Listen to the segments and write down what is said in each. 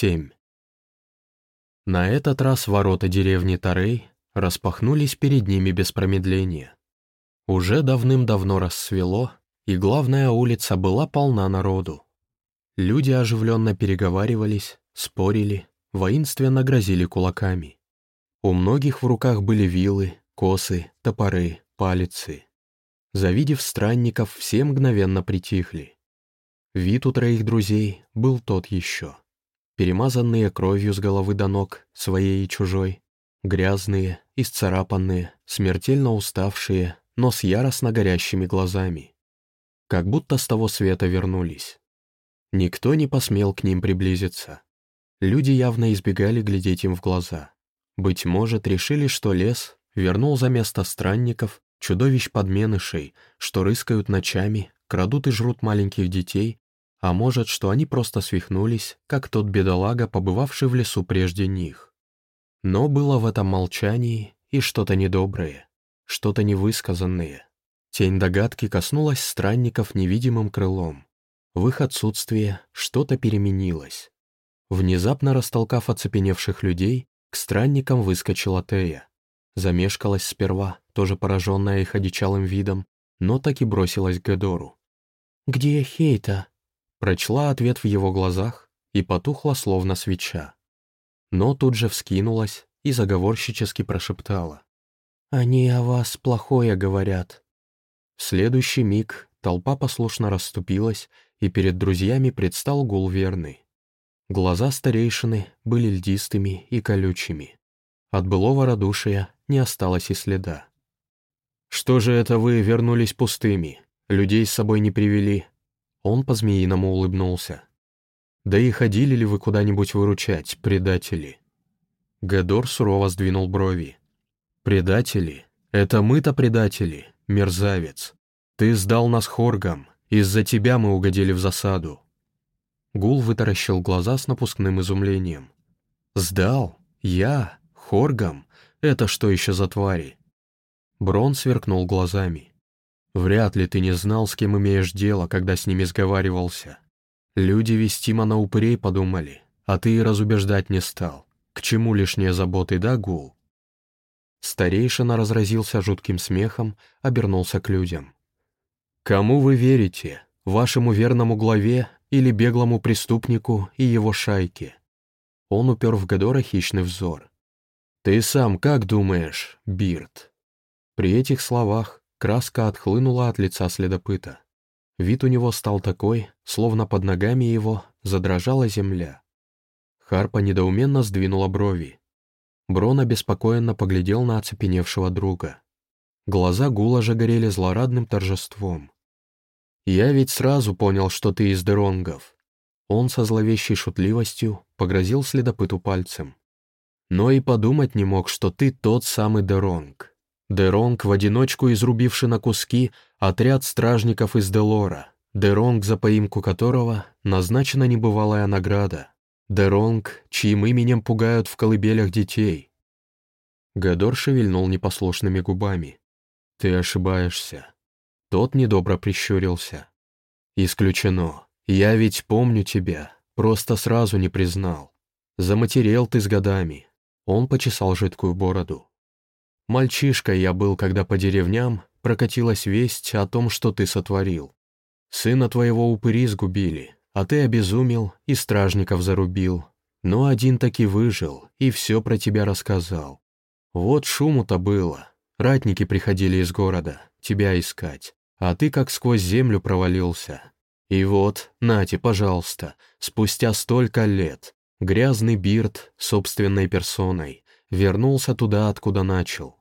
7. На этот раз ворота деревни Тарей распахнулись перед ними без промедления. Уже давным-давно рассвело, и главная улица была полна народу. Люди оживленно переговаривались, спорили, воинственно грозили кулаками. У многих в руках были вилы, косы, топоры, палицы. Завидев странников, все мгновенно притихли. Вид у троих друзей был тот еще. Перемазанные кровью с головы до ног, своей и чужой, грязные, исцарапанные, смертельно уставшие, но с яростно горящими глазами. Как будто с того света вернулись. Никто не посмел к ним приблизиться. Люди явно избегали глядеть им в глаза. Быть может, решили, что лес вернул за место странников, чудовищ-подменышей, что рыскают ночами, крадут и жрут маленьких детей, а может, что они просто свихнулись, как тот бедолага, побывавший в лесу прежде них. Но было в этом молчании и что-то недоброе, что-то невысказанное. Тень догадки коснулась странников невидимым крылом. В их отсутствие что-то переменилось. Внезапно растолкав оцепеневших людей, к странникам выскочила Тея. Замешкалась сперва, тоже пораженная их одичалым видом, но так и бросилась к Гедору. «Где Хейта?» Прочла ответ в его глазах и потухла словно свеча. Но тут же вскинулась и заговорщически прошептала. «Они о вас плохое говорят». В следующий миг толпа послушно расступилась, и перед друзьями предстал гул верный. Глаза старейшины были льдистыми и колючими. От былого радушия не осталось и следа. «Что же это вы вернулись пустыми? Людей с собой не привели?» Он по-змеиному улыбнулся. «Да и ходили ли вы куда-нибудь выручать, предатели?» Гедор сурово сдвинул брови. «Предатели? Это мы-то предатели, мерзавец. Ты сдал нас хоргам, из-за тебя мы угодили в засаду». Гул вытаращил глаза с напускным изумлением. «Сдал? Я? Хоргам? Это что еще за твари?» Брон сверкнул глазами. Вряд ли ты не знал, с кем имеешь дело, когда с ними сговаривался. Люди Вестима на упырей подумали, а ты и разубеждать не стал. К чему лишние заботы, да, Гул?» Старейшина разразился жутким смехом, обернулся к людям. «Кому вы верите? Вашему верному главе или беглому преступнику и его шайке?» Он упер в Гадора хищный взор. «Ты сам как думаешь, Бирд?» При этих словах Краска отхлынула от лица следопыта. Вид у него стал такой, словно под ногами его задрожала земля. Харпа недоуменно сдвинула брови. Брон обеспокоенно поглядел на оцепеневшего друга. Глаза Гула же горели злорадным торжеством. «Я ведь сразу понял, что ты из Деронгов». Он со зловещей шутливостью погрозил следопыту пальцем. «Но и подумать не мог, что ты тот самый Деронг. Деронг, в одиночку изрубивший на куски отряд стражников из Делора, Деронг, за поимку которого назначена небывалая награда, Деронг, чьим именем пугают в колыбелях детей. Гадор шевельнул непослушными губами. «Ты ошибаешься». Тот недобро прищурился. «Исключено. Я ведь помню тебя, просто сразу не признал. Заматерел ты с годами». Он почесал жидкую бороду. Мальчишкой я был, когда по деревням прокатилась весть о том, что ты сотворил. Сына твоего упыри сгубили, а ты обезумел и стражников зарубил. Но один таки выжил и все про тебя рассказал. Вот шуму-то было. Ратники приходили из города, тебя искать, а ты как сквозь землю провалился. И вот, нате, пожалуйста, спустя столько лет, грязный Бирд собственной персоной вернулся туда, откуда начал.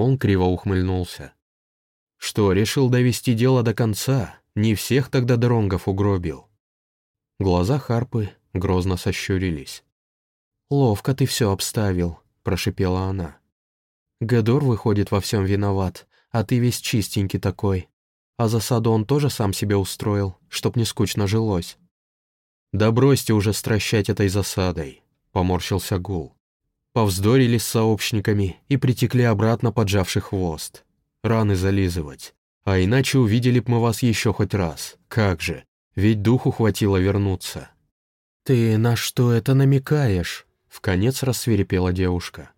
Он криво ухмыльнулся. «Что, решил довести дело до конца? Не всех тогда дронгов угробил?» Глаза Харпы грозно сощурились. «Ловко ты все обставил», — прошипела она. «Гедор, выходит, во всем виноват, а ты весь чистенький такой. А засаду он тоже сам себе устроил, чтоб не скучно жилось». «Да бросьте уже стращать этой засадой», — поморщился Гул повздорили с сообщниками и притекли обратно, поджавший хвост. Раны зализывать. А иначе увидели б мы вас еще хоть раз. Как же, ведь духу хватило вернуться. «Ты на что это намекаешь?» — в конец рассверепела девушка.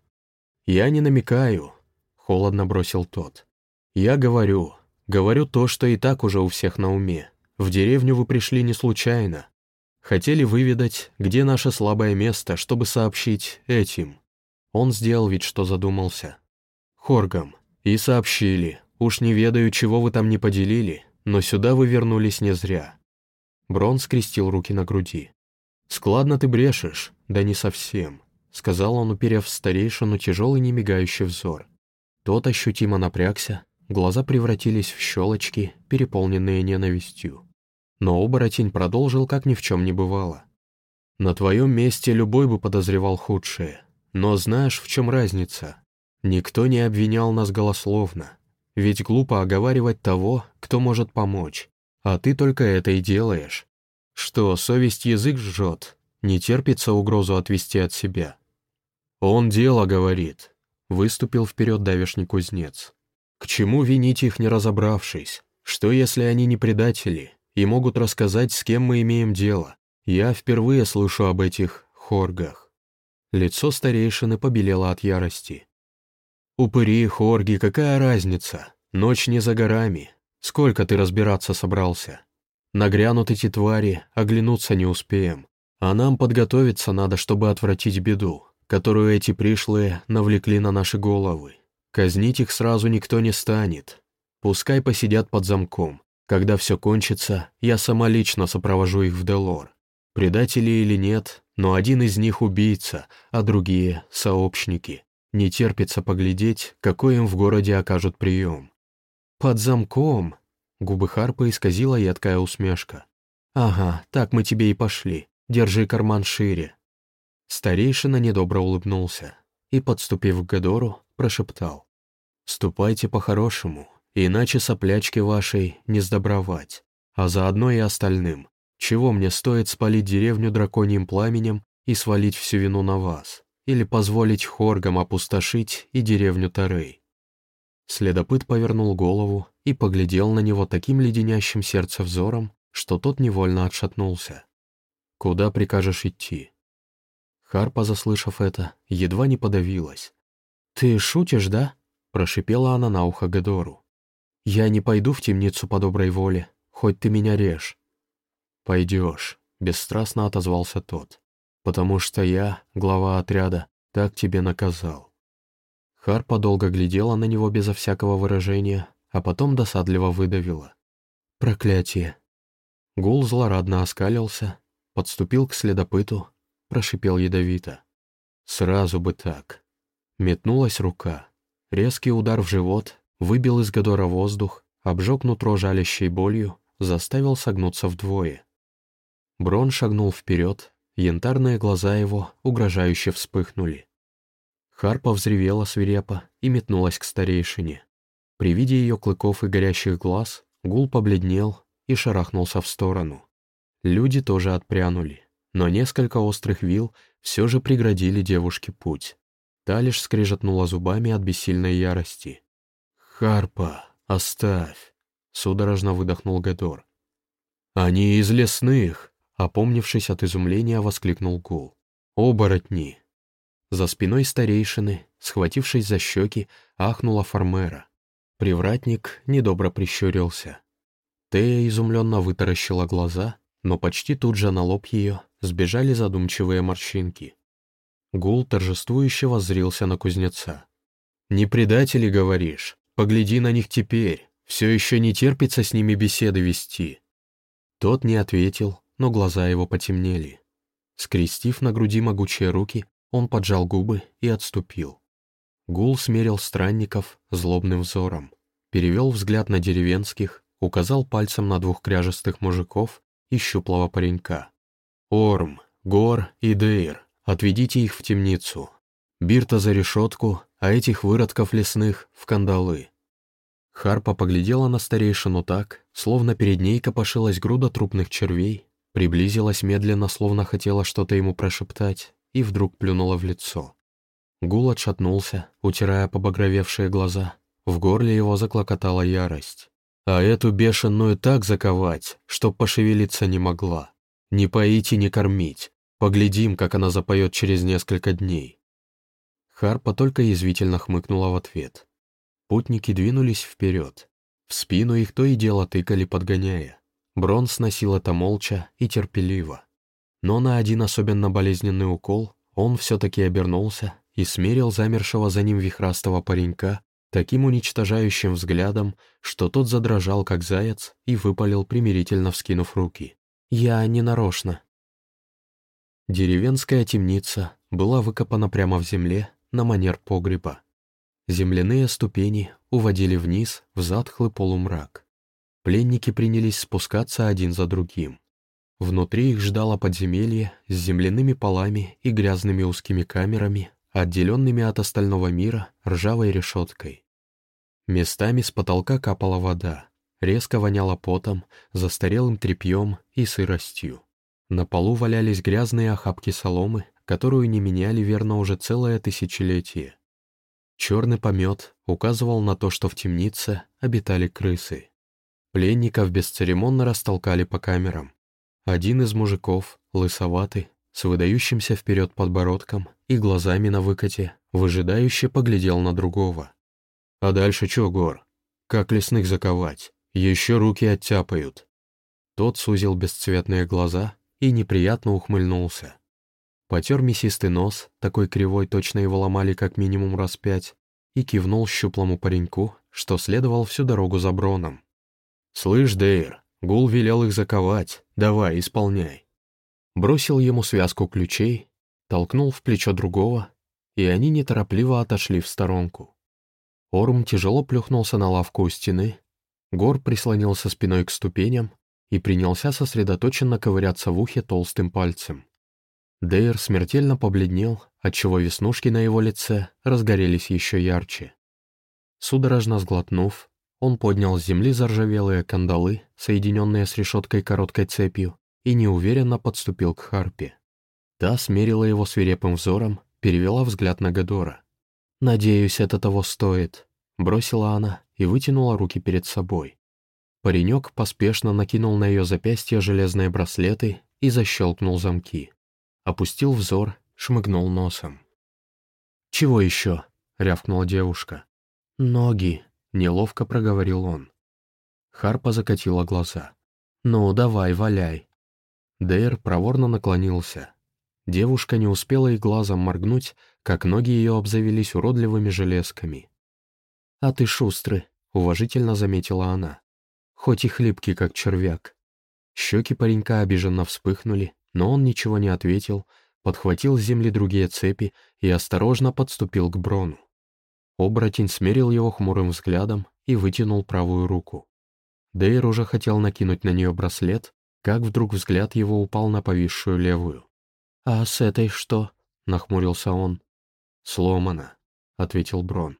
«Я не намекаю», — холодно бросил тот. «Я говорю, говорю то, что и так уже у всех на уме. В деревню вы пришли не случайно. Хотели выведать, где наше слабое место, чтобы сообщить этим». Он сделал вид, что задумался. «Хоргам. И сообщили. Уж не ведаю, чего вы там не поделили, но сюда вы вернулись не зря». Брон скрестил руки на груди. «Складно ты брешешь, да не совсем», — сказал он, уперев в старейшину тяжелый немигающий взор. Тот ощутимо напрягся, глаза превратились в щелочки, переполненные ненавистью. Но оборотень продолжил, как ни в чем не бывало. «На твоем месте любой бы подозревал худшее. Но знаешь, в чем разница? Никто не обвинял нас голословно. Ведь глупо оговаривать того, кто может помочь. А ты только это и делаешь. Что, совесть язык жжет, не терпится угрозу отвести от себя. Он дело говорит, выступил вперед давешний кузнец. К чему винить их, не разобравшись? Что, если они не предатели и могут рассказать, с кем мы имеем дело? Я впервые слышу об этих хоргах. Лицо старейшины побелело от ярости. «Упыри, хорги, какая разница? Ночь не за горами. Сколько ты разбираться собрался?» Нагрянут эти твари, оглянуться не успеем. А нам подготовиться надо, чтобы отвратить беду, которую эти пришлые навлекли на наши головы. Казнить их сразу никто не станет. Пускай посидят под замком. Когда все кончится, я сама лично сопровожу их в Делор. Предатели или нет, но один из них убийца, а другие — сообщники. Не терпится поглядеть, какой им в городе окажут прием. «Под замком», Губы Харпа исказила едкая усмешка. «Ага, так мы тебе и пошли. Держи карман шире». Старейшина недобро улыбнулся и, подступив к Гадору, прошептал. «Ступайте по-хорошему, иначе соплячки вашей не сдобровать, а заодно и остальным. Чего мне стоит спалить деревню драконьим пламенем и свалить всю вину на вас, или позволить хоргам опустошить и деревню Тарей?» Следопыт повернул голову и поглядел на него таким леденящим сердце взором, что тот невольно отшатнулся. «Куда прикажешь идти?» Харпа, заслышав это, едва не подавилась. «Ты шутишь, да?» — прошипела она на ухо Гедору. «Я не пойду в темницу по доброй воле, хоть ты меня режь». «Пойдешь», — бесстрастно отозвался тот, «потому что я, глава отряда, так тебе наказал». Харпа долго глядела на него безо всякого выражения, а потом досадливо выдавила. «Проклятие!» Гул злорадно оскалился, подступил к следопыту, прошипел ядовито. «Сразу бы так!» Метнулась рука. Резкий удар в живот выбил из Гадора воздух, обжег нутро жалящей болью, заставил согнуться вдвое. Брон шагнул вперед, янтарные глаза его угрожающе вспыхнули. Харпа взревела свирепо и метнулась к старейшине. При виде ее клыков и горящих глаз гул побледнел и шарахнулся в сторону. Люди тоже отпрянули, но несколько острых вил все же преградили девушке путь. Та лишь скрежетнула зубами от бессильной ярости. «Харпа, оставь!» — судорожно выдохнул Гедор. «Они из лесных!» — опомнившись от изумления, воскликнул Гул. «Оборотни! За спиной старейшины, схватившись за щеки, ахнула Фармера. Привратник недобро прищурился. Тея изумленно вытаращила глаза, но почти тут же на лоб ее сбежали задумчивые морщинки. Гул торжествующе воззрился на кузнеца. «Не предатели, говоришь? Погляди на них теперь. Все еще не терпится с ними беседы вести». Тот не ответил, но глаза его потемнели. Скрестив на груди могучие руки, он поджал губы и отступил. Гул смерил странников злобным взором, перевел взгляд на деревенских, указал пальцем на двух кряжестых мужиков и щуплого паренька. «Орм, Гор и Дейр, отведите их в темницу. Бирта за решетку, а этих выродков лесных в кандалы». Харпа поглядела на старейшину так, словно перед ней копошилась груда трупных червей, приблизилась медленно, словно хотела что-то ему прошептать, и вдруг плюнула в лицо. Гул отшатнулся, утирая побагровевшие глаза. В горле его заклокотала ярость. А эту бешеную так заковать, чтоб пошевелиться не могла. Не поить и не кормить, Поглядим, как она запоет через несколько дней». Харпа только язвительно хмыкнула в ответ. Путники двинулись вперед. В спину их то и дело тыкали, подгоняя. Брон сносил это молча и терпеливо. Но на один особенно болезненный укол он все-таки обернулся и смерил замершего за ним вихрастого паренька таким уничтожающим взглядом, что тот задрожал, как заяц, и выпалил, примирительно вскинув руки. «Я не нарочно». Деревенская темница была выкопана прямо в земле на манер погреба. Земляные ступени уводили вниз в затхлый полумрак. Пленники принялись спускаться один за другим. Внутри их ждало подземелье с земляными полами и грязными узкими камерами, отделенными от остального мира ржавой решеткой. Местами с потолка капала вода, резко воняло потом, застарелым тряпьем и сыростью. На полу валялись грязные охапки соломы, которую не меняли верно уже целое тысячелетие. Черный помет указывал на то, что в темнице обитали крысы. Пленников бесцеремонно растолкали по камерам. Один из мужиков, лысоватый, с выдающимся вперед подбородком и глазами на выкате, выжидающе поглядел на другого. «А дальше чё, Гор? Как лесных заковать? Еще руки оттяпают». Тот сузил бесцветные глаза и неприятно ухмыльнулся. Потер мясистый нос, такой кривой точно его ломали как минимум раз пять, и кивнул щуплому пареньку, что следовал всю дорогу за Броном. «Слышь, Дейр, Гул велел их заковать, давай, исполняй» бросил ему связку ключей, толкнул в плечо другого, и они неторопливо отошли в сторонку. Орм тяжело плюхнулся на лавку у стены, Гор прислонился спиной к ступеням и принялся сосредоточенно ковыряться в ухе толстым пальцем. Дейр смертельно побледнел, отчего веснушки на его лице разгорелись еще ярче. Судорожно сглотнув, он поднял с земли заржавелые кандалы, соединенные с решеткой короткой цепью, и неуверенно подступил к Харпе. Та смерила его свирепым взором, перевела взгляд на Гадора. «Надеюсь, это того стоит», — бросила она и вытянула руки перед собой. Паренек поспешно накинул на ее запястье железные браслеты и защелкнул замки. Опустил взор, шмыгнул носом. «Чего еще?» — рявкнула девушка. «Ноги», — неловко проговорил он. Харпа закатила глаза. «Ну, давай, валяй». Дейр проворно наклонился. Девушка не успела и глазом моргнуть, как ноги ее обзавелись уродливыми железками. «А ты шустрый», — уважительно заметила она. «Хоть и хлипкий, как червяк». Щеки паренька обиженно вспыхнули, но он ничего не ответил, подхватил с земли другие цепи и осторожно подступил к Брону. Оборотень смерил его хмурым взглядом и вытянул правую руку. Дейр уже хотел накинуть на нее браслет, как вдруг взгляд его упал на повисшую левую. «А с этой что?» — нахмурился он. «Сломано», — ответил Брон.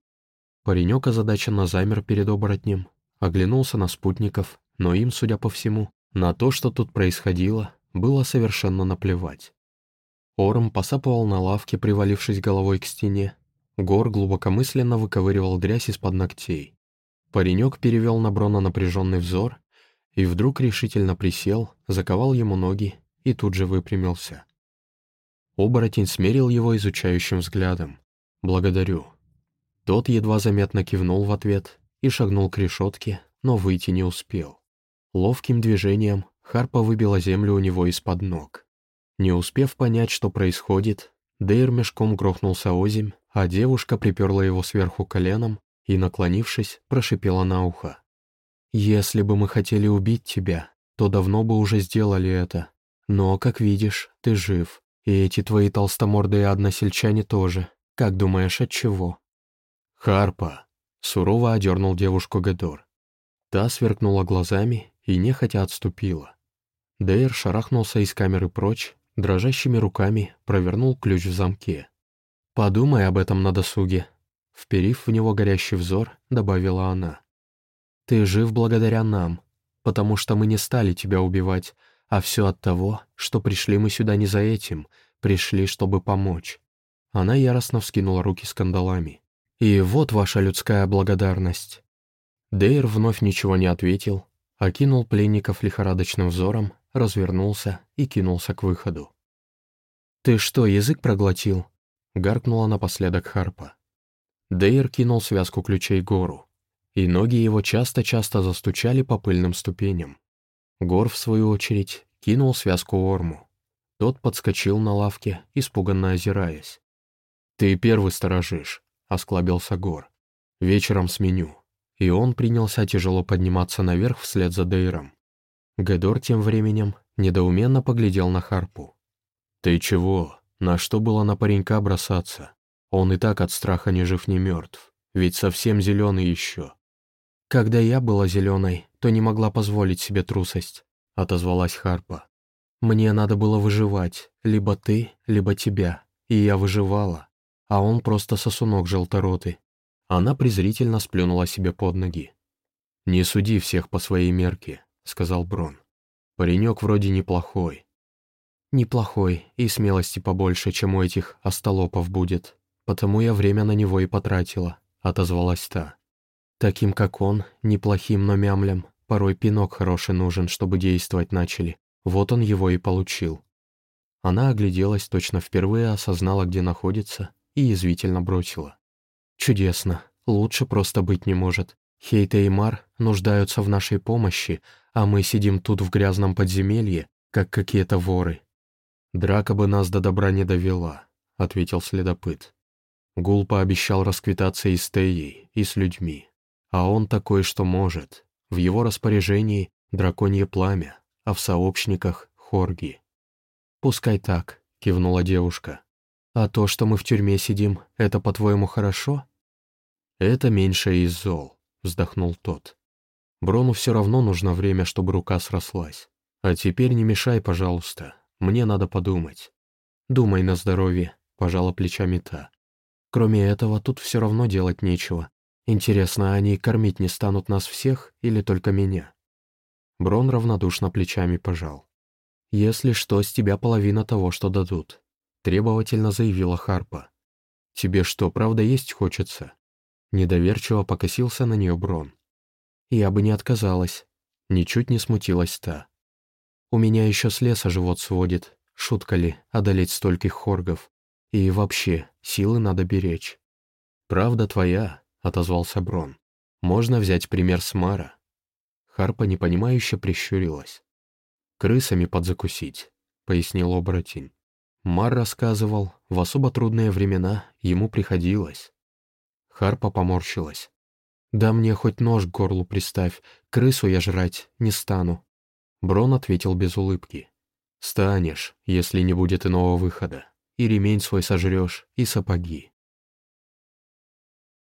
Паренек озадаченно замер перед оборотнем, оглянулся на спутников, но им, судя по всему, на то, что тут происходило, было совершенно наплевать. Орм посапывал на лавке, привалившись головой к стене. Гор глубокомысленно выковыривал грязь из-под ногтей. Паренек перевел на Брона напряженный взор и вдруг решительно присел, заковал ему ноги и тут же выпрямился. Оборотень смерил его изучающим взглядом. «Благодарю». Тот едва заметно кивнул в ответ и шагнул к решетке, но выйти не успел. Ловким движением Харпа выбила землю у него из-под ног. Не успев понять, что происходит, Дейр мешком грохнулся озимь, а девушка приперла его сверху коленом и, наклонившись, прошипела на ухо. Если бы мы хотели убить тебя, то давно бы уже сделали это. Но, как видишь, ты жив, и эти твои толстомордые односельчане тоже. Как думаешь, от чего?» «Харпа!» — сурово одернул девушку Гедор. Та сверкнула глазами и нехотя отступила. Дейр шарахнулся из камеры прочь, дрожащими руками провернул ключ в замке. «Подумай об этом на досуге», — вперив в него горящий взор, добавила она. Ты жив благодаря нам, потому что мы не стали тебя убивать, а все от того, что пришли мы сюда не за этим, пришли, чтобы помочь». Она яростно вскинула руки с кандалами. «И вот ваша людская благодарность». Дейр вновь ничего не ответил, окинул пленников лихорадочным взором, развернулся и кинулся к выходу. «Ты что, язык проглотил?» — гаркнула напоследок Харпа. Дейр кинул связку ключей Гору, и ноги его часто-часто застучали по пыльным ступеням. Гор, в свою очередь, кинул связку Орму. Тот подскочил на лавке, испуганно озираясь. «Ты первый сторожишь», — осклабился Гор. «Вечером сменю». И он принялся тяжело подниматься наверх вслед за Дейром. Гедор тем временем недоуменно поглядел на Харпу. «Ты чего? На что было на паренька бросаться? Он и так от страха ни жив, ни мертв, ведь совсем зеленый еще». «Когда я была зеленой, то не могла позволить себе трусость», — отозвалась Харпа. «Мне надо было выживать, либо ты, либо тебя, и я выживала, а он просто сосунок желторотый». Она презрительно сплюнула себе под ноги. «Не суди всех по своей мерке», — сказал Брон. «Паренек вроде неплохой». «Неплохой, и смелости побольше, чем у этих остолопов будет, потому я время на него и потратила», — отозвалась та. «Таким, как он, неплохим, но мямлям, порой пинок хороший нужен, чтобы действовать начали. Вот он его и получил». Она огляделась, точно впервые осознала, где находится, и язвительно бросила. «Чудесно. Лучше просто быть не может. Хейта и Мар нуждаются в нашей помощи, а мы сидим тут в грязном подземелье, как какие-то воры». «Драка бы нас до добра не довела», — ответил следопыт. Гул пообещал расквитаться и с Теей, и с людьми. А он такой, что может. В его распоряжении драконье пламя, а в сообщниках — хорги. «Пускай так», — кивнула девушка. «А то, что мы в тюрьме сидим, это, по-твоему, хорошо?» «Это меньшее из зол», — вздохнул тот. «Брону все равно нужно время, чтобы рука срослась. А теперь не мешай, пожалуйста. Мне надо подумать». «Думай на здоровье», — пожала плечами та. «Кроме этого, тут все равно делать нечего. Интересно, они кормить не станут нас всех или только меня?» Брон равнодушно плечами пожал. «Если что, с тебя половина того, что дадут», — требовательно заявила Харпа. «Тебе что, правда есть хочется?» Недоверчиво покосился на нее Брон. «Я бы не отказалась». Ничуть не смутилась та. «У меня еще с леса живот сводит. Шутка ли, одолеть стольких хоргов? И вообще, силы надо беречь». «Правда твоя», — отозвался Брон. «Можно взять пример с Мара». Харпа непонимающе прищурилась. «Крысами подзакусить», — пояснил оборотень. Мар рассказывал, в особо трудные времена ему приходилось. Харпа поморщилась. «Да мне хоть нож к горлу приставь, крысу я жрать не стану». Брон ответил без улыбки. «Станешь, если не будет иного выхода. И ремень свой сожрешь, и сапоги.